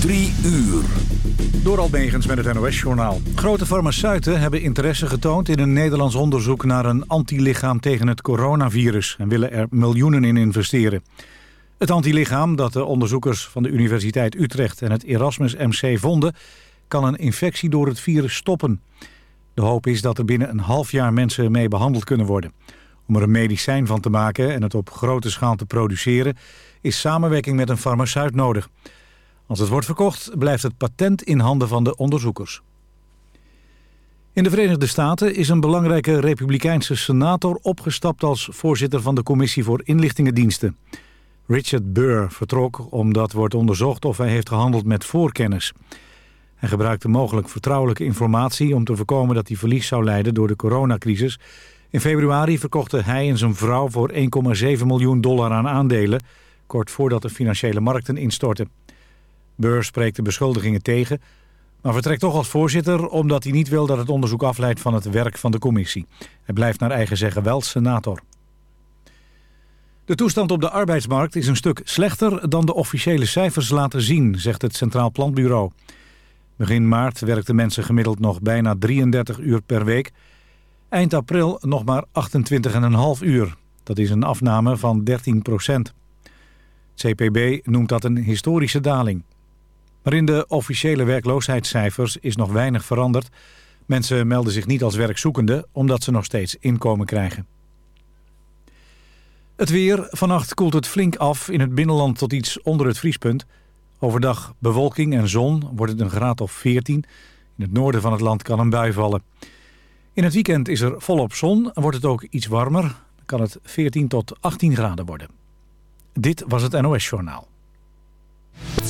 Drie uur. Door Almegens met het NOS-journaal. Grote farmaceuten hebben interesse getoond in een Nederlands onderzoek naar een antilichaam tegen het coronavirus en willen er miljoenen in investeren. Het antilichaam dat de onderzoekers van de Universiteit Utrecht en het Erasmus MC vonden, kan een infectie door het virus stoppen. De hoop is dat er binnen een half jaar mensen mee behandeld kunnen worden. Om er een medicijn van te maken en het op grote schaal te produceren, is samenwerking met een farmaceut nodig. Als het wordt verkocht, blijft het patent in handen van de onderzoekers. In de Verenigde Staten is een belangrijke republikeinse senator opgestapt als voorzitter van de Commissie voor Inlichtingendiensten. Richard Burr vertrok omdat wordt onderzocht of hij heeft gehandeld met voorkennis. Hij gebruikte mogelijk vertrouwelijke informatie om te voorkomen dat hij verlies zou leiden door de coronacrisis. In februari verkochten hij en zijn vrouw voor 1,7 miljoen dollar aan aandelen, kort voordat de financiële markten instortten. Beurs spreekt de beschuldigingen tegen, maar vertrekt toch als voorzitter... omdat hij niet wil dat het onderzoek afleidt van het werk van de commissie. Hij blijft naar eigen zeggen wel senator. De toestand op de arbeidsmarkt is een stuk slechter dan de officiële cijfers laten zien, zegt het Centraal Planbureau. Begin maart werkten mensen gemiddeld nog bijna 33 uur per week. Eind april nog maar 28,5 uur. Dat is een afname van 13 procent. CPB noemt dat een historische daling. Maar in de officiële werkloosheidscijfers is nog weinig veranderd. Mensen melden zich niet als werkzoekende omdat ze nog steeds inkomen krijgen. Het weer. Vannacht koelt het flink af in het binnenland tot iets onder het vriespunt. Overdag bewolking en zon wordt het een graad of 14. In het noorden van het land kan een bui vallen. In het weekend is er volop zon en wordt het ook iets warmer. Dan kan het 14 tot 18 graden worden. Dit was het NOS Journaal.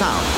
Into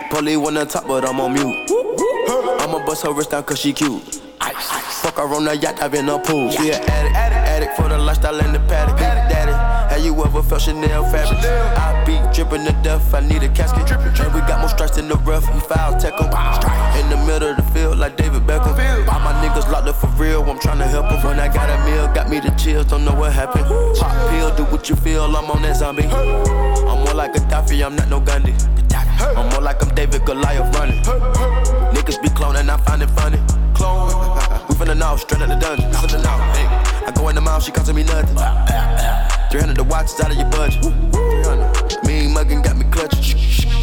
top, but I'm on mute. I'ma bust her wrist down cause she cute. Fuck her on the yacht, I've been a pool. She an addict, addict, addict for the lifestyle in the paddock. Daddy, have you ever felt Chanel fabric? I be dripping to death, I need a casket. And we got more strikes in the rough, we foul tech em. In the middle of the field, like David Beckham. All my niggas locked up for real, I'm trying to help them. When I got a meal, got me the chills, don't know what happened. Pop pill, do what you feel, I'm on that zombie. I'm more like a Gaddafi, I'm not no Gandhi. I'm more like I'm David Goliath running. Niggas be cloning, I find it funny. Clone. We finna know, straight out the dungeon. Finna know. Hey. I go in the mouth, she costing me nothing. 300 the watch is out of your budget. Mean muggin' got me clutching.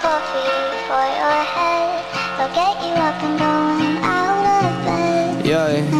Coffee for your head. I'll get you up and going out of bed. Yeah.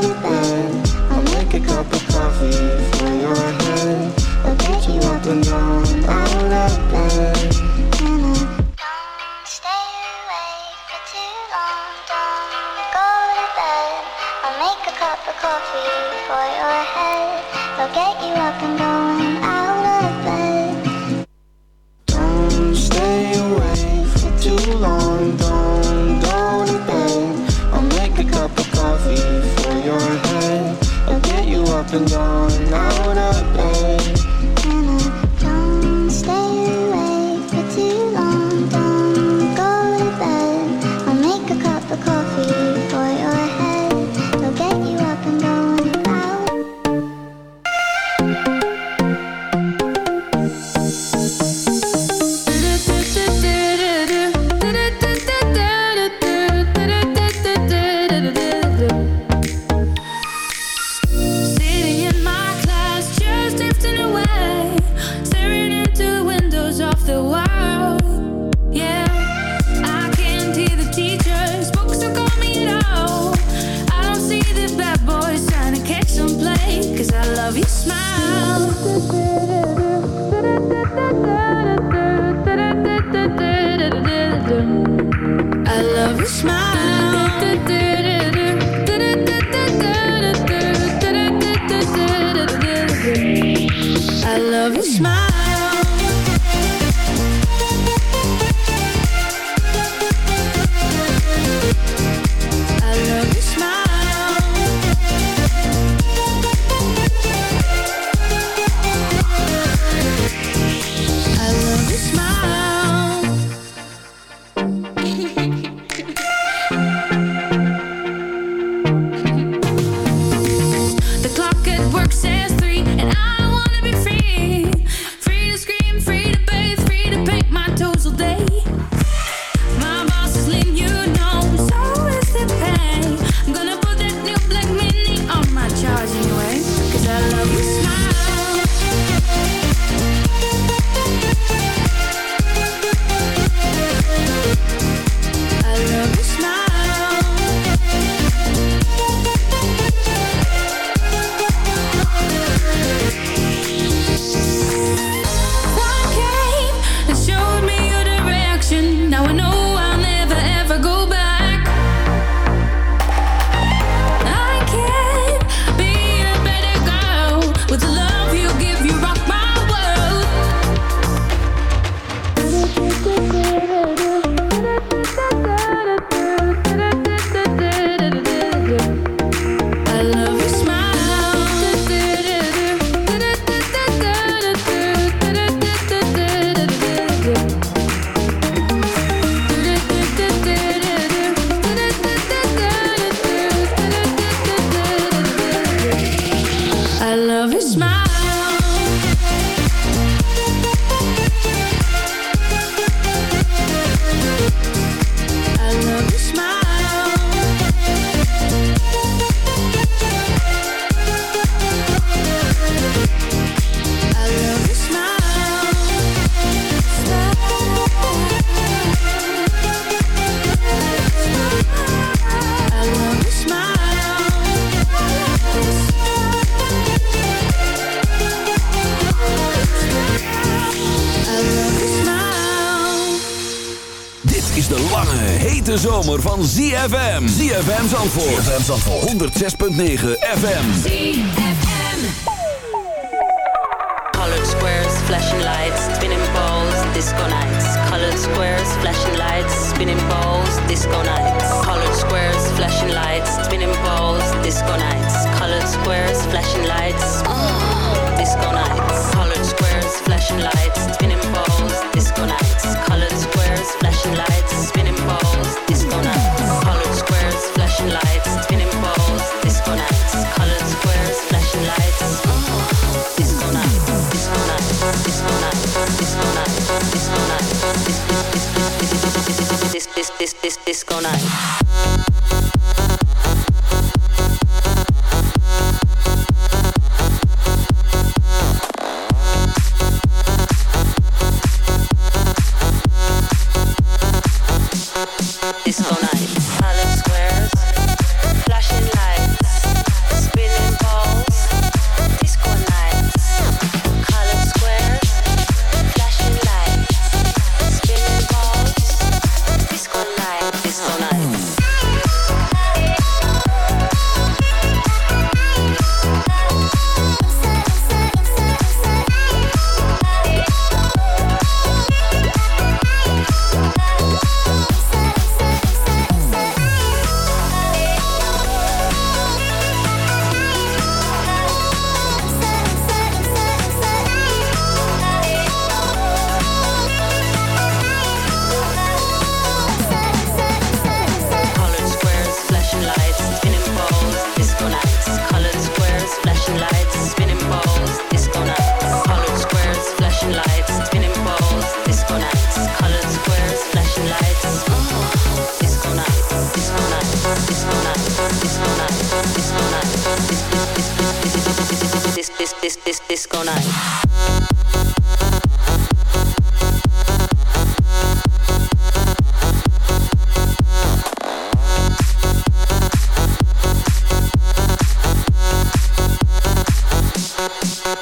go. I'll make a cup of coffee for your head. I'll you up and bed. Go cup of coffee for your head. I'll get you up and going get 6.9 FM.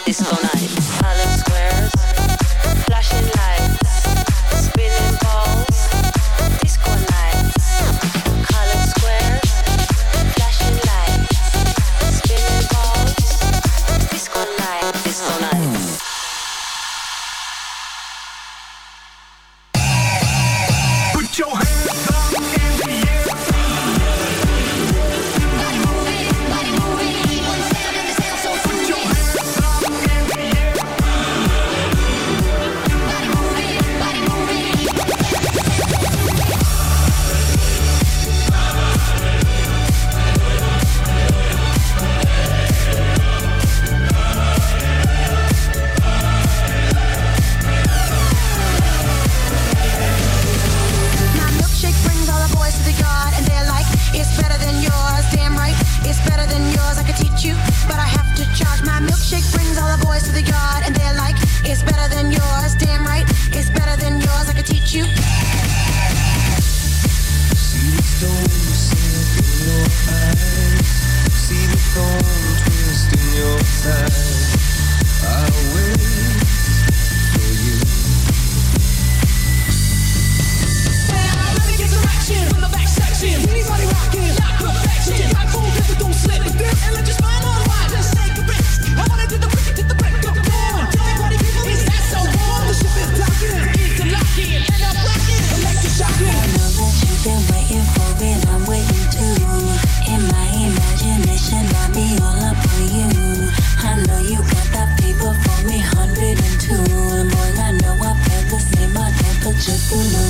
this tonight.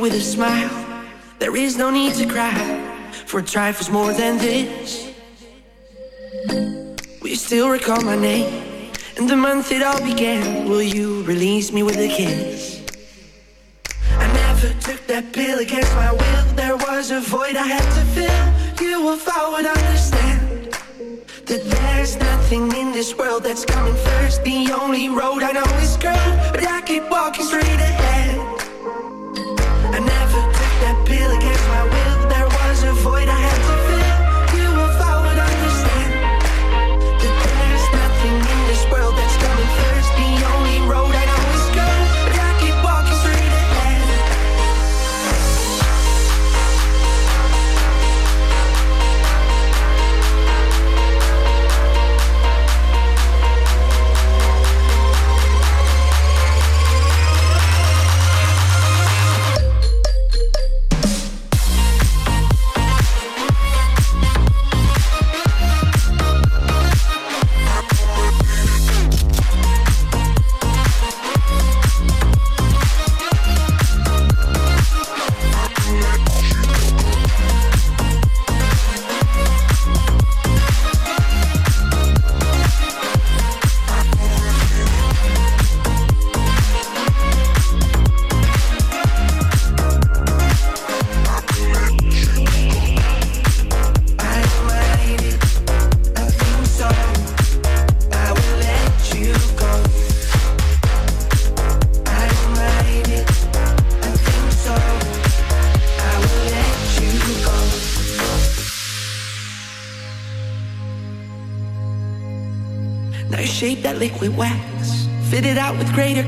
with a smile. There is no need to cry, for trifles more than this. Will you still recall my name and the month it all began? Will you release me with a kiss?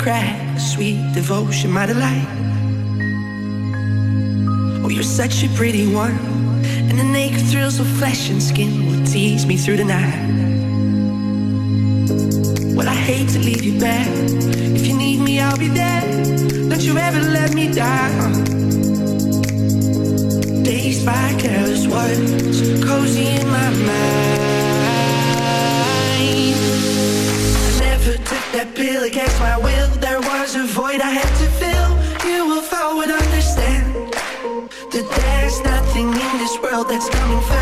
Cracks. Sweet devotion, my delight. Oh, you're such a pretty one, and the naked thrills of flesh and skin will tease me through the night. Well, I hate to leave you back. If you need me, I'll be there. Don't you ever let me down. Dazed by careless words, cozy in my mind. I never took that pill against my will. That's coming first.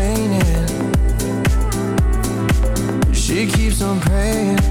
I'm praying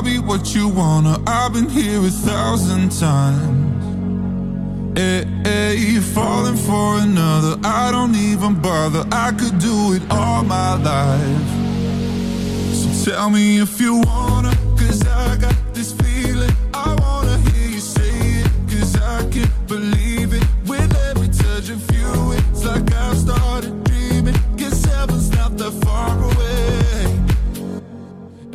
I'll be what you wanna. I've been here a thousand times. Eh, eh, hey, hey, falling for another. I don't even bother. I could do it all my life. So tell me if you wanna, cause I got this feeling. I wanna hear you say it, cause I can't believe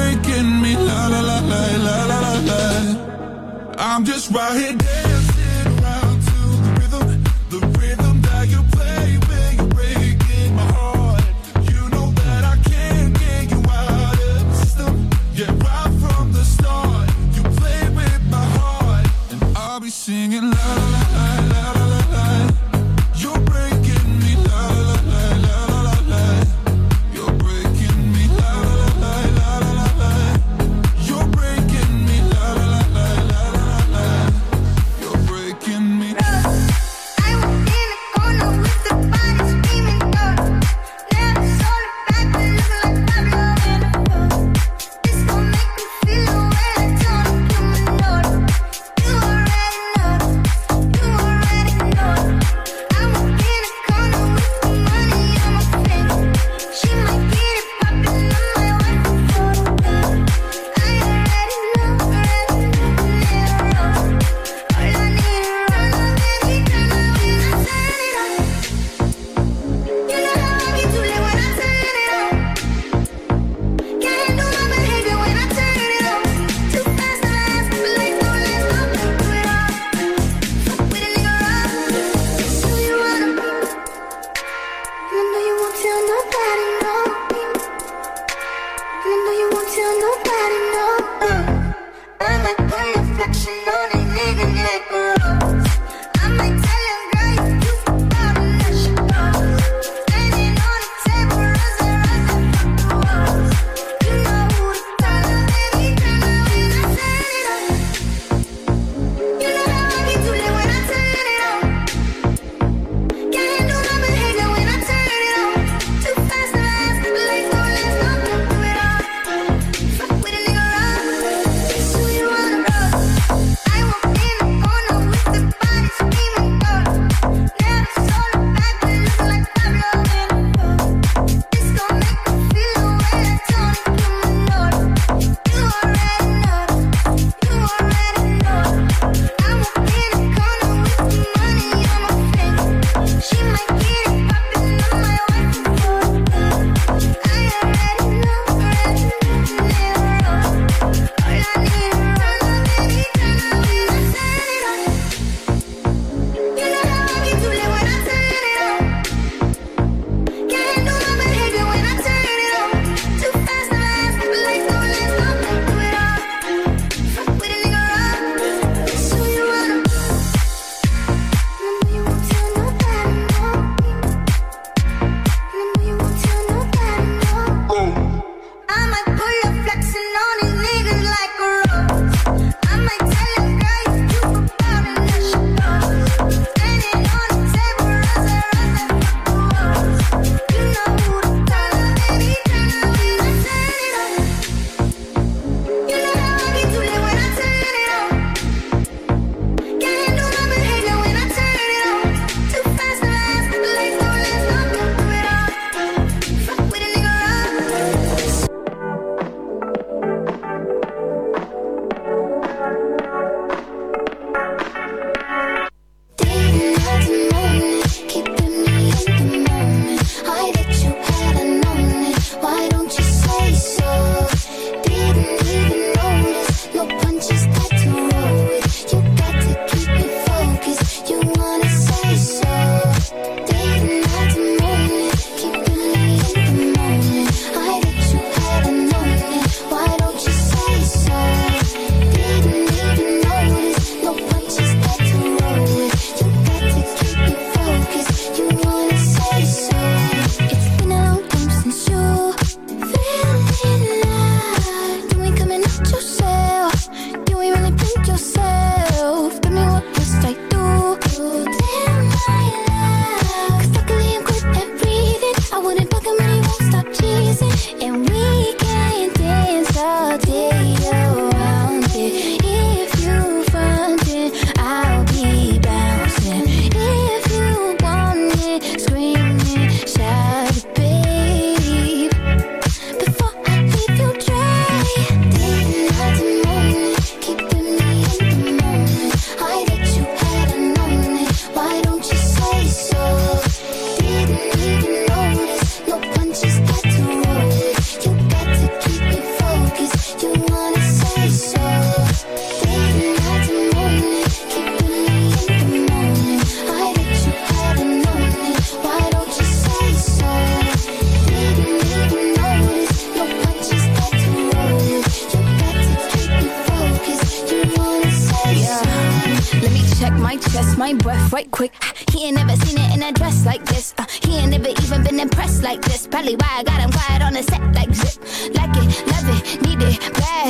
breaking me, la la la la la la la. I'm just right here dancing.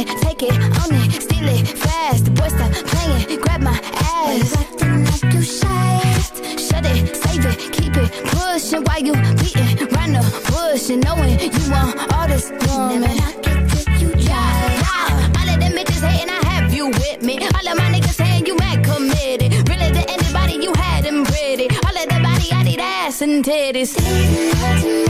It. Take it, own it, steal it, fast. The boy stop playing, grab my ass. acting like you shy. Shut it, save it, keep it pushing while you beating round the bush and knowing you want all this woman. All of them bitches hating, I have you with me. All of my niggas saying you mad committed. Really to anybody, you had them pretty. All of the body, I need ass and titties.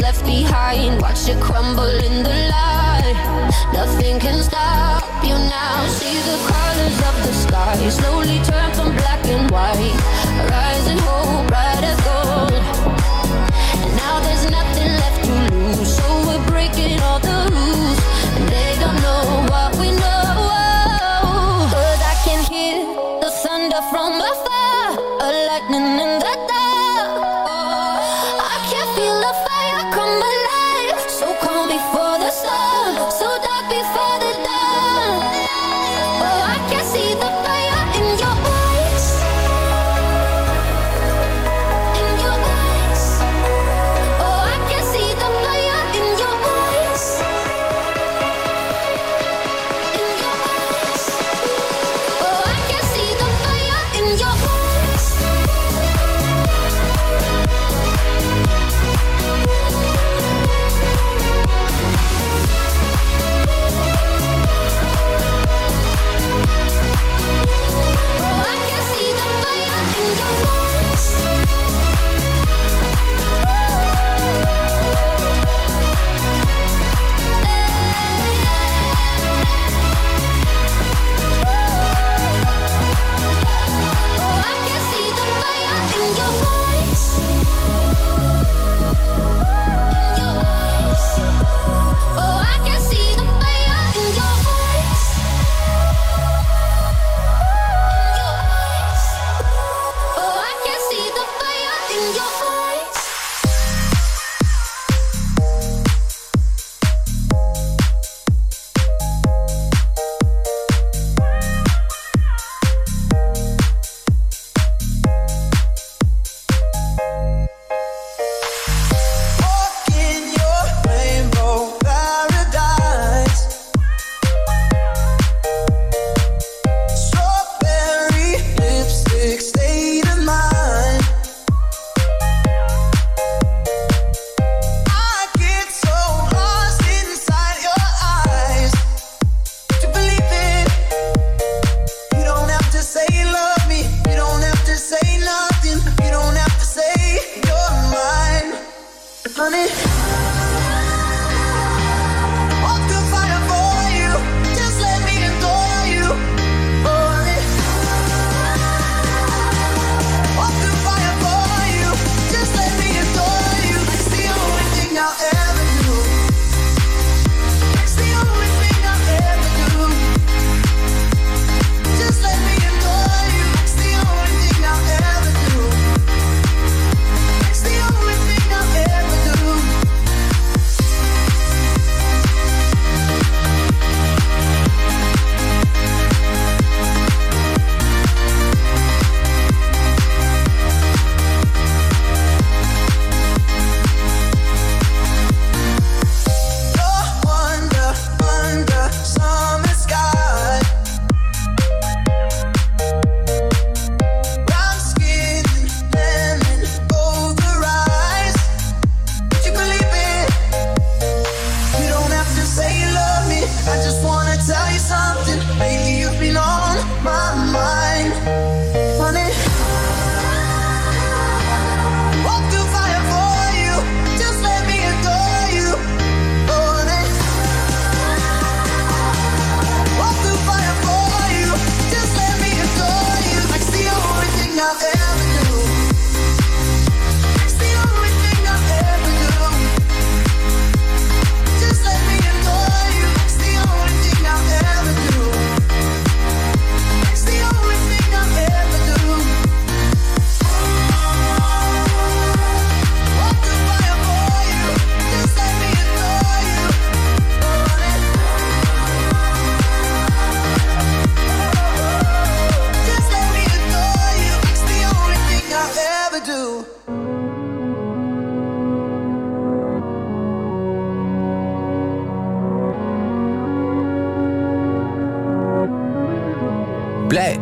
left behind. Watch it crumble in the light. Nothing can stop you now. See the colors of the sky slowly turn from black